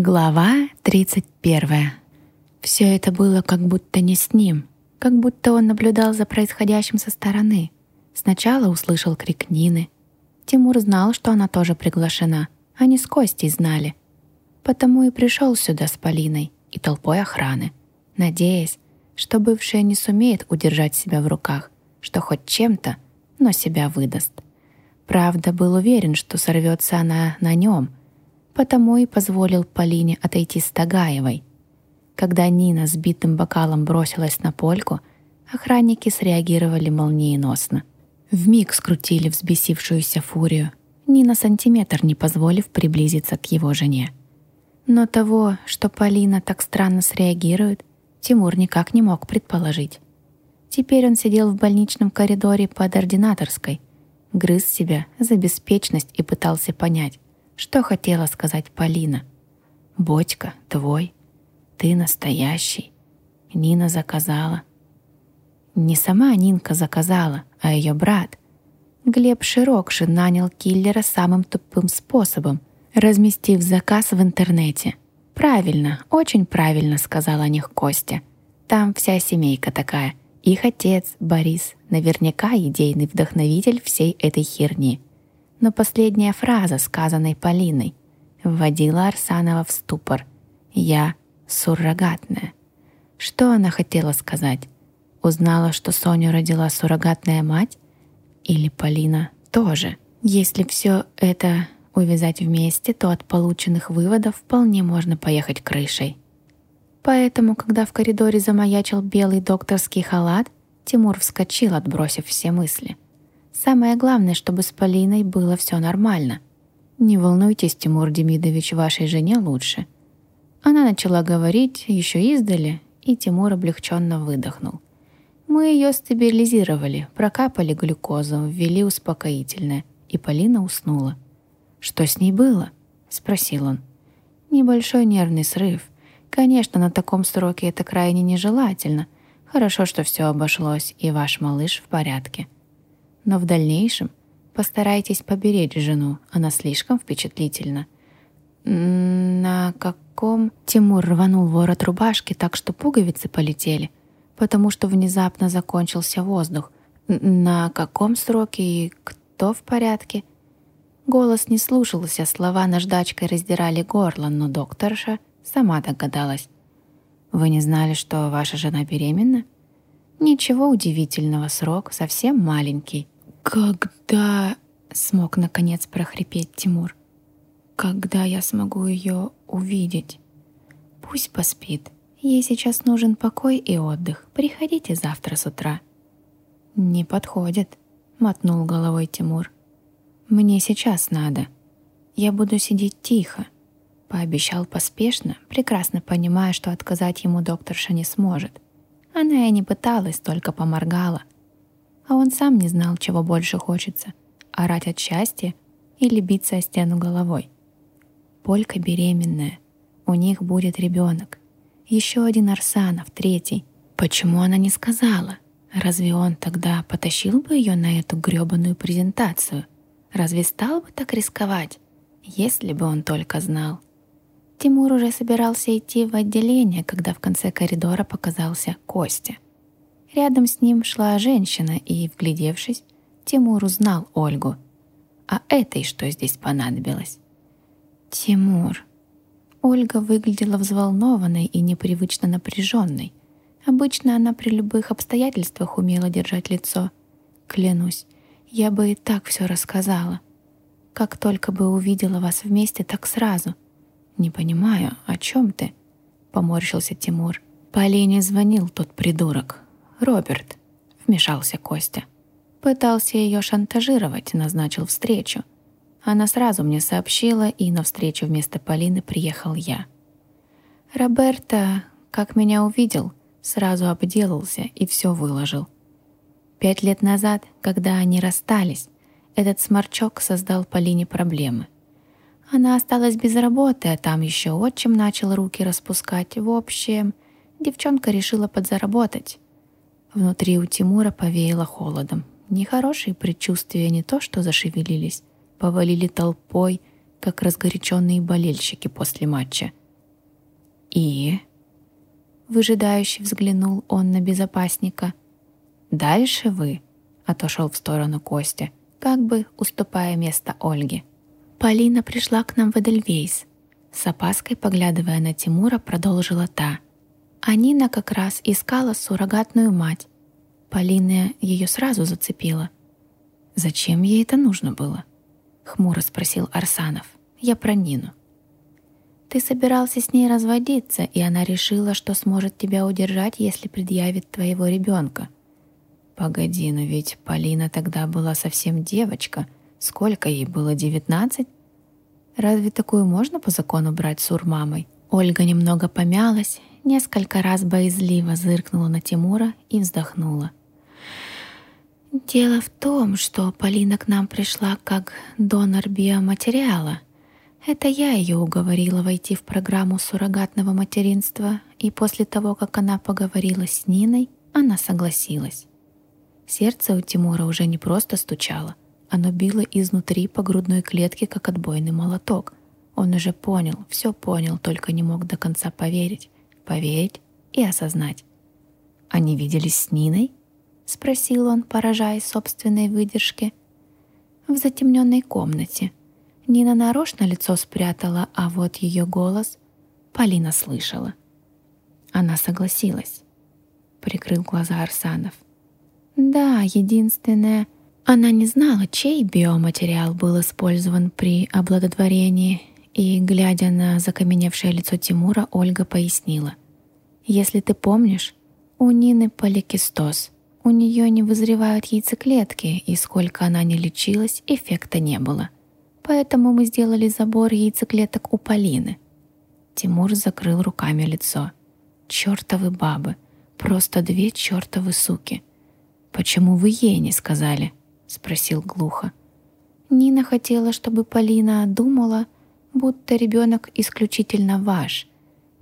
Глава 31. Все это было как будто не с ним, как будто он наблюдал за происходящим со стороны. Сначала услышал крик Нины. Тимур знал, что она тоже приглашена. Они с Костей знали. Потому и пришел сюда с Полиной и толпой охраны, надеясь, что бывшая не сумеет удержать себя в руках, что хоть чем-то, но себя выдаст. Правда, был уверен, что сорвется она на нем — потому и позволил Полине отойти с Тагаевой. Когда Нина с битым бокалом бросилась на польку, охранники среагировали молниеносно. Вмиг скрутили взбесившуюся фурию, ни на сантиметр не позволив приблизиться к его жене. Но того, что Полина так странно среагирует, Тимур никак не мог предположить. Теперь он сидел в больничном коридоре под ординаторской, грыз себя за беспечность и пытался понять, что хотела сказать Полина? «Бодька, твой. Ты настоящий. Нина заказала». Не сама Нинка заказала, а ее брат. Глеб Широкши нанял киллера самым тупым способом, разместив заказ в интернете. «Правильно, очень правильно», — сказал о них Костя. «Там вся семейка такая. Их отец, Борис, наверняка идейный вдохновитель всей этой херни но последняя фраза, сказанной Полиной, вводила Арсанова в ступор. «Я суррогатная». Что она хотела сказать? Узнала, что Соню родила суррогатная мать? Или Полина тоже? Если все это увязать вместе, то от полученных выводов вполне можно поехать крышей. Поэтому, когда в коридоре замаячил белый докторский халат, Тимур вскочил, отбросив все мысли — Самое главное, чтобы с Полиной было все нормально. Не волнуйтесь, Тимур Демидович, вашей жене лучше. Она начала говорить еще издали, и Тимур облегченно выдохнул. Мы ее стабилизировали, прокапали глюкозу, ввели успокоительное, и Полина уснула. «Что с ней было?» — спросил он. «Небольшой нервный срыв. Конечно, на таком сроке это крайне нежелательно. Хорошо, что все обошлось, и ваш малыш в порядке» но в дальнейшем постарайтесь поберечь жену, она слишком впечатлительна. На каком... Тимур рванул ворот рубашки так, что пуговицы полетели, потому что внезапно закончился воздух. На каком сроке и кто в порядке? Голос не слушался, слова наждачкой раздирали горло, но докторша сама догадалась. «Вы не знали, что ваша жена беременна?» «Ничего удивительного, срок совсем маленький». «Когда...» — смог наконец прохрипеть Тимур. «Когда я смогу ее увидеть?» «Пусть поспит. Ей сейчас нужен покой и отдых. Приходите завтра с утра». «Не подходит», — мотнул головой Тимур. «Мне сейчас надо. Я буду сидеть тихо», — пообещал поспешно, прекрасно понимая, что отказать ему докторша не сможет. Она и не пыталась, только поморгала — а он сам не знал, чего больше хочется — орать от счастья или биться о стену головой. Полька беременная, у них будет ребенок. Еще один Арсанов, третий. Почему она не сказала? Разве он тогда потащил бы ее на эту грёбаную презентацию? Разве стал бы так рисковать, если бы он только знал? Тимур уже собирался идти в отделение, когда в конце коридора показался Костя — Рядом с ним шла женщина, и, вглядевшись, Тимур узнал Ольгу. А этой что здесь понадобилось? Тимур. Ольга выглядела взволнованной и непривычно напряженной. Обычно она при любых обстоятельствах умела держать лицо. Клянусь, я бы и так все рассказала. Как только бы увидела вас вместе, так сразу. Не понимаю, о чем ты? Поморщился Тимур. Полине звонил тот придурок. «Роберт», — вмешался Костя. Пытался ее шантажировать, назначил встречу. Она сразу мне сообщила, и на встречу вместо Полины приехал я. Роберто, как меня увидел, сразу обделался и все выложил. Пять лет назад, когда они расстались, этот сморчок создал Полине проблемы. Она осталась без работы, а там еще отчим начал руки распускать. В общем, девчонка решила подзаработать. Внутри у Тимура повеяло холодом. Нехорошие предчувствия не то что зашевелились, повалили толпой, как разгоряченные болельщики после матча. «И?» Выжидающий взглянул он на безопасника. «Дальше вы», — отошел в сторону Костя, как бы уступая место Ольге. «Полина пришла к нам в Эдельвейс», — с опаской, поглядывая на Тимура, продолжила та. А Нина как раз искала суррогатную мать. Полина ее сразу зацепила. «Зачем ей это нужно было?» — хмуро спросил Арсанов. «Я про Нину». Ты собирался с ней разводиться, и она решила, что сможет тебя удержать, если предъявит твоего ребенка. Погоди, но ведь Полина тогда была совсем девочка. Сколько ей было, девятнадцать? Разве такую можно по закону брать с урмамой? Ольга немного помялась, несколько раз боязливо зыркнула на Тимура и вздохнула. Дело в том, что Полина к нам пришла как донор биоматериала — это я ее уговорила войти в программу суррогатного материнства, и после того, как она поговорила с Ниной, она согласилась. Сердце у Тимура уже не просто стучало, оно било изнутри по грудной клетке, как отбойный молоток. Он уже понял, все понял, только не мог до конца поверить. Поверить и осознать. «Они виделись с Ниной?» — спросил он, поражаясь собственной выдержке. «В затемненной комнате», Нина нарочно лицо спрятала, а вот ее голос Полина слышала. Она согласилась. Прикрыл глаза Арсанов. Да, единственное, она не знала, чей биоматериал был использован при обладотворении, и, глядя на закаменевшее лицо Тимура, Ольга пояснила. «Если ты помнишь, у Нины поликистоз. У нее не вызревают яйцеклетки, и сколько она не лечилась, эффекта не было. Поэтому мы сделали забор яйцеклеток у Полины. Тимур закрыл руками лицо. Чёртовы бабы. Просто две чёртовы суки. «Почему вы ей не сказали?» — спросил глухо. Нина хотела, чтобы Полина думала, будто ребенок исключительно ваш.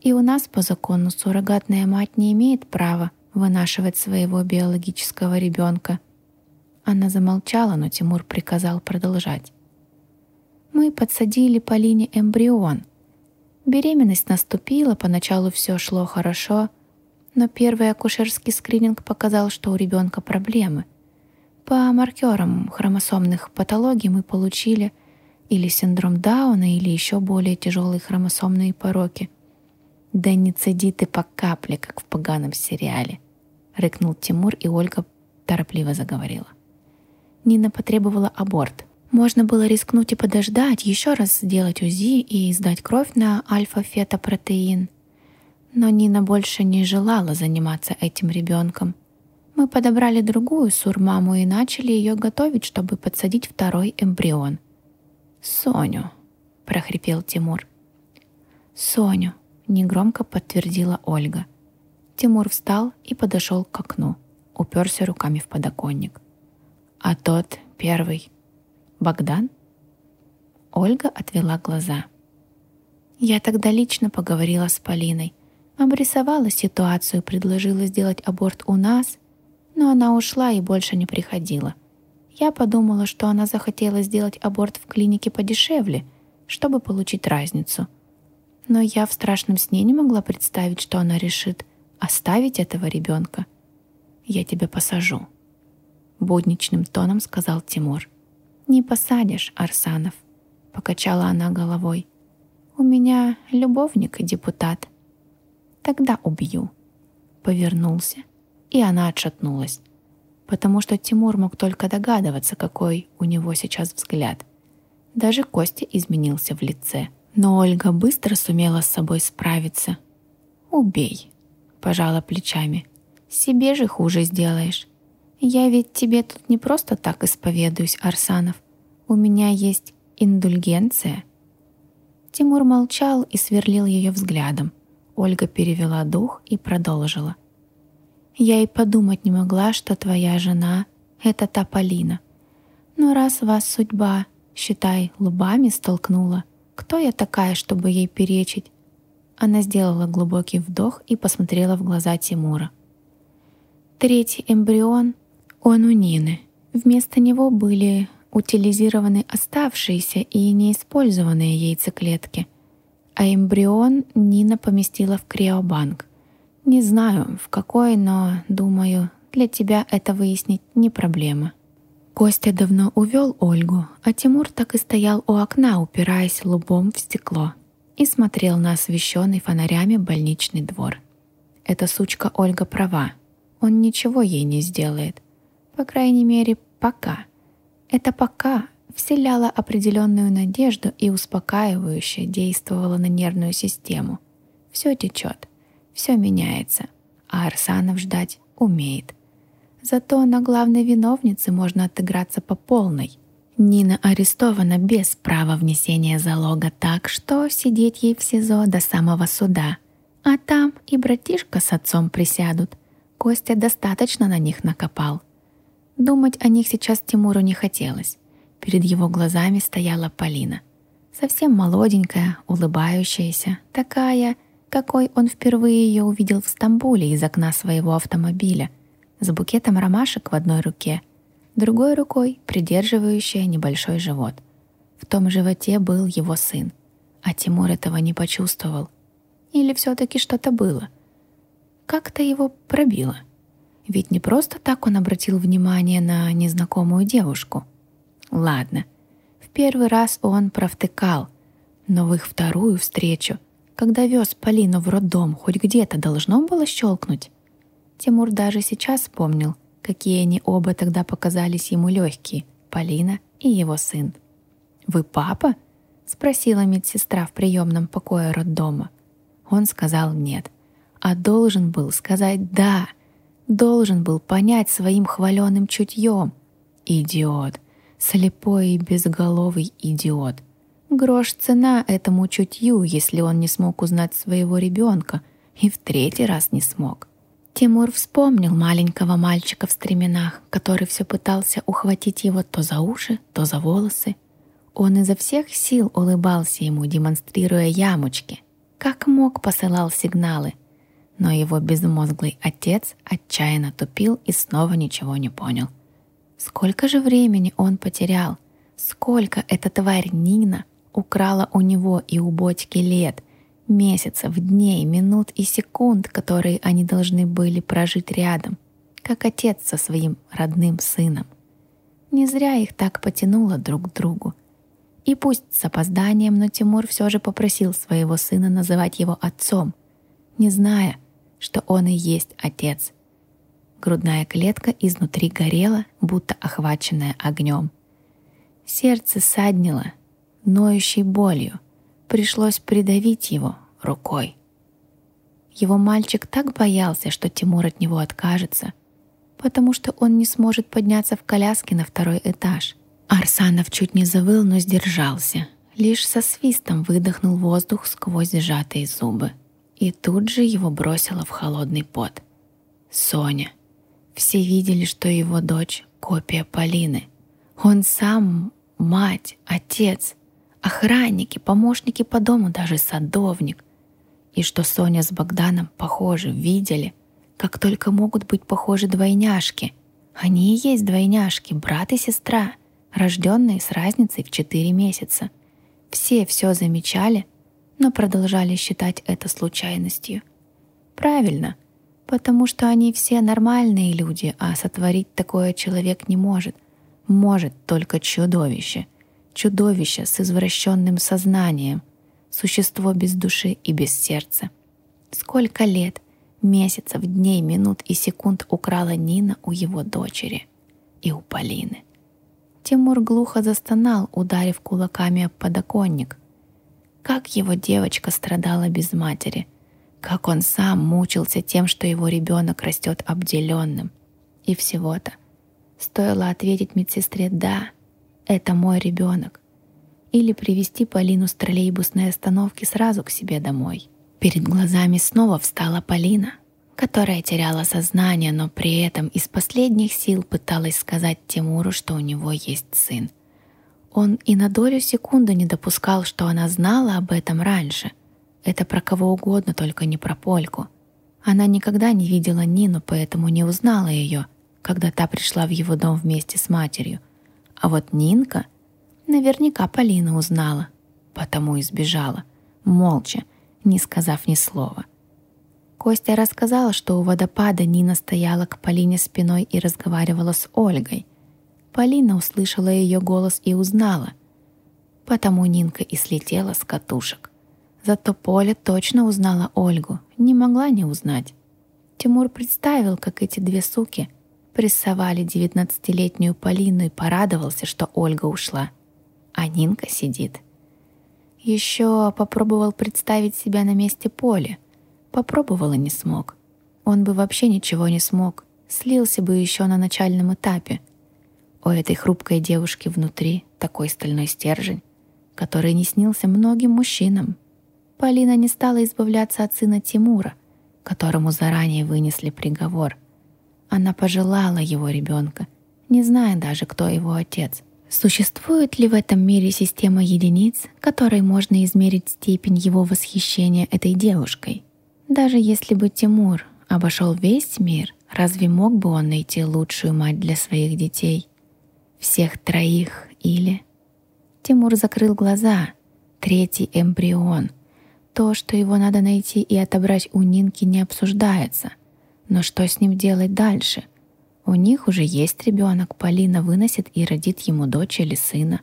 И у нас по закону суррогатная мать не имеет права вынашивать своего биологического ребенка. Она замолчала, но Тимур приказал продолжать мы подсадили Полине эмбрион. Беременность наступила, поначалу все шло хорошо, но первый акушерский скрининг показал, что у ребенка проблемы. По маркерам хромосомных патологий мы получили или синдром Дауна, или еще более тяжелые хромосомные пороки. «Да не цеди ты по капле, как в поганом сериале», — рыкнул Тимур, и Ольга торопливо заговорила. Нина потребовала аборт — можно было рискнуть и подождать, еще раз сделать УЗИ и сдать кровь на альфа-фетопротеин. Но Нина больше не желала заниматься этим ребенком. Мы подобрали другую сурмаму и начали ее готовить, чтобы подсадить второй эмбрион. «Соню», — прохрипел Тимур. «Соню», — негромко подтвердила Ольга. Тимур встал и подошел к окну, уперся руками в подоконник. А тот, первый, Богдан? Ольга отвела глаза. Я тогда лично поговорила с Полиной, обрисовала ситуацию, предложила сделать аборт у нас, но она ушла и больше не приходила. Я подумала, что она захотела сделать аборт в клинике подешевле, чтобы получить разницу. Но я в страшном сне не могла представить, что она решит оставить этого ребенка. «Я тебя посажу», — будничным тоном сказал Тимур. «Не посадишь, Арсанов», — покачала она головой. «У меня любовник и депутат». «Тогда убью», — повернулся, и она отшатнулась, потому что Тимур мог только догадываться, какой у него сейчас взгляд. Даже Костя изменился в лице, но Ольга быстро сумела с собой справиться. «Убей», — пожала плечами, — «себе же хуже сделаешь». Я ведь тебе тут не просто так исповедуюсь, Арсанов. У меня есть индульгенция. Тимур молчал и сверлил ее взглядом. Ольга перевела дух и продолжила. Я и подумать не могла, что твоя жена — это та Полина. Но раз вас судьба, считай, лбами столкнула, кто я такая, чтобы ей перечить? Она сделала глубокий вдох и посмотрела в глаза Тимура. Третий эмбрион он у Нины. Вместо него были утилизированы оставшиеся и неиспользованные яйцеклетки. а эмбрион Нина поместила в криобанк. Не знаю, в какой, но, думаю, для тебя это выяснить не проблема. Костя давно увел Ольгу, а Тимур так и стоял у окна, упираясь лбом в стекло, и смотрел на освещенный фонарями больничный двор. Эта сучка Ольга права. Он ничего ей не сделает. По крайней мере, пока. Это пока вселяло определенную надежду и успокаивающе действовало на нервную систему. Все течет, все меняется, а Арсанов ждать умеет. Зато на главной виновнице можно отыграться по полной. Нина арестована без права внесения залога так, что сидеть ей в СИЗО до самого суда. А там и братишка с отцом присядут. Костя достаточно на них накопал. Думать о них сейчас Тимуру не хотелось. Перед его глазами стояла Полина. Совсем молоденькая, улыбающаяся, такая, какой он впервые ее увидел в Стамбуле из окна своего автомобиля — с букетом ромашек в одной руке, другой рукой придерживающая небольшой живот. В том животе был его сын, а Тимур этого не почувствовал. Или все-таки что-то было? Как-то его пробило. Ведь не просто так он обратил внимание на незнакомую девушку. Ладно, в первый раз он провтыкал, но в их вторую встречу, когда вез Полину в роддом, хоть где-то должно было щелкнуть. Тимур даже сейчас вспомнил, какие они оба тогда показались ему легкие, Полина и его сын. «Вы папа?» — спросила медсестра в приемном покое роддома. Он сказал «нет», а должен был сказать «да», должен был понять своим хваленым чутьем. Идиот, слепой и безголовый идиот. Грош цена этому чутью, если он не смог узнать своего ребенка и в третий раз не смог. Тимур вспомнил маленького мальчика в стременах, который все пытался ухватить его то за уши, то за волосы. Он изо всех сил улыбался ему, демонстрируя ямочки. Как мог, посылал сигналы. Но его безмозглый отец отчаянно тупил и снова ничего не понял. Сколько же времени он потерял? Сколько эта тварь Нина украла у него и у Ботьки лет — месяцев, дней, минут и секунд, которые они должны были прожить рядом, как отец со своим родным сыном. Не зря их так потянуло друг к другу. И пусть с опозданием, но Тимур все же попросил своего сына называть его отцом, не зная, что он и есть отец. Грудная клетка изнутри горела, будто охваченная огнем. Сердце саднило, ноющей болью. Пришлось придавить его, рукой. Его мальчик так боялся, что Тимур от него откажется, потому что он не сможет подняться в коляске на второй этаж. Арсанов чуть не завыл, но сдержался. Лишь со свистом выдохнул воздух сквозь сжатые зубы. И тут же его бросило в холодный пот. Соня. Все видели, что его дочь — копия Полины. Он сам — мать, отец, охранники, помощники по дому, даже садовник — и что Соня с Богданом похожи, видели, как только могут быть похожи двойняшки. Они и есть двойняшки, брат и сестра, рожденные с разницей в 4 месяца. Все все замечали, но продолжали считать это случайностью. Правильно, потому что они все нормальные люди, а сотворить такое человек не может. Может только чудовище. Чудовище с извращенным сознанием — существо без души и без сердца. Сколько лет, месяцев, дней, минут и секунд украла Нина у его дочери и у Полины. Тимур глухо застонал, ударив кулаками об подоконник. Как его девочка страдала без матери, как он сам мучился тем, что его ребенок растет обделенным. И всего-то. Стоило ответить медсестре «да», это мой ребенок или привести Полину с троллейбусной остановки сразу к себе домой. Перед глазами снова встала Полина, которая теряла сознание, но при этом из последних сил пыталась сказать Тимуру, что у него есть сын. Он и на долю секунды не допускал, что она знала об этом раньше. Это про кого угодно, только не про Польку. Она никогда не видела Нину, поэтому не узнала ее, когда та пришла в его дом вместе с матерью. А вот Нинка Наверняка Полина узнала, потому и сбежала. молча, не сказав ни слова. Костя рассказал, что у водопада Нина стояла к Полине спиной и разговаривала с Ольгой. Полина услышала ее голос и узнала. Потому Нинка и слетела с катушек. Зато Поля точно узнала Ольгу, не могла не узнать. Тимур представил, как эти две суки прессовали девятнадцатилетнюю Полину и порадовался, что Ольга ушла. А Нинка сидит. Еще попробовал представить себя на месте Поли. Попробовал и не смог. Он бы вообще ничего не смог. Слился бы еще на начальном этапе. У этой хрупкой девушки внутри такой стальной стержень, который не снился многим мужчинам. Полина не стала избавляться от сына Тимура, которому заранее вынесли приговор. Она пожелала его ребенка, не зная даже, кто его отец. Существует ли в этом мире система единиц, которой можно измерить степень его восхищения этой девушкой? Даже если бы Тимур обошел весь мир, разве мог бы он найти лучшую мать для своих детей? Всех троих или... Тимур закрыл глаза. Третий эмбрион — то, что его надо найти и отобрать у Нинки, не обсуждается. Но что с ним делать дальше? У них уже есть ребенок, Полина выносит и родит ему дочь или сына.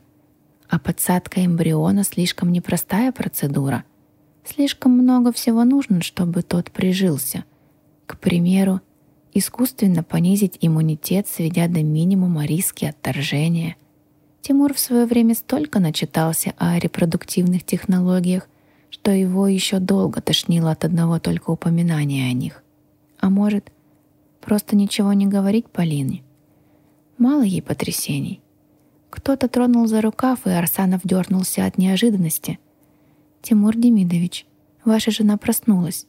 А подсадка эмбриона слишком непростая процедура. Слишком много всего нужно, чтобы тот прижился. К примеру, искусственно понизить иммунитет, сведя до минимума риски отторжения. Тимур в свое время столько начитался о репродуктивных технологиях, что его еще долго тошнило от одного только упоминания о них. А может, просто ничего не говорить Полине? Мало ей потрясений. Кто-то тронул за рукав, и Арсанов дернулся от неожиданности. «Тимур Демидович, ваша жена проснулась.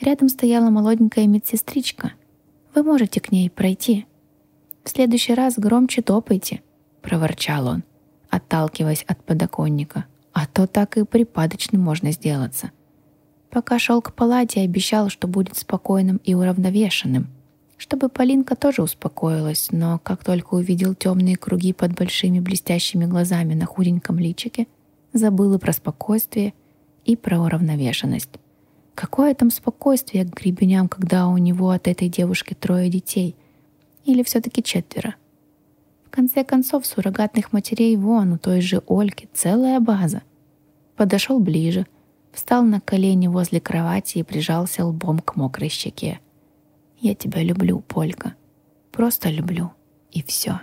Рядом стояла молоденькая медсестричка. Вы можете к ней пройти. В следующий раз громче топайте», — проворчал он, отталкиваясь от подоконника а то так и припадочным можно сделаться. Пока шел к палате, обещал, что будет спокойным и уравновешенным, чтобы Полинка тоже успокоилась, но как только увидел темные круги под большими блестящими глазами на худеньком личике, забыл и про спокойствие, и про уравновешенность. Какое там спокойствие к гребеням, когда у него от этой девушки трое детей? Или все-таки четверо? В конце концов, суррогатных матерей вон у той же Ольки целая база подошел ближе, встал на колени возле кровати и прижался лбом к мокрой щеке. «Я тебя люблю, Полька. Просто люблю. И все».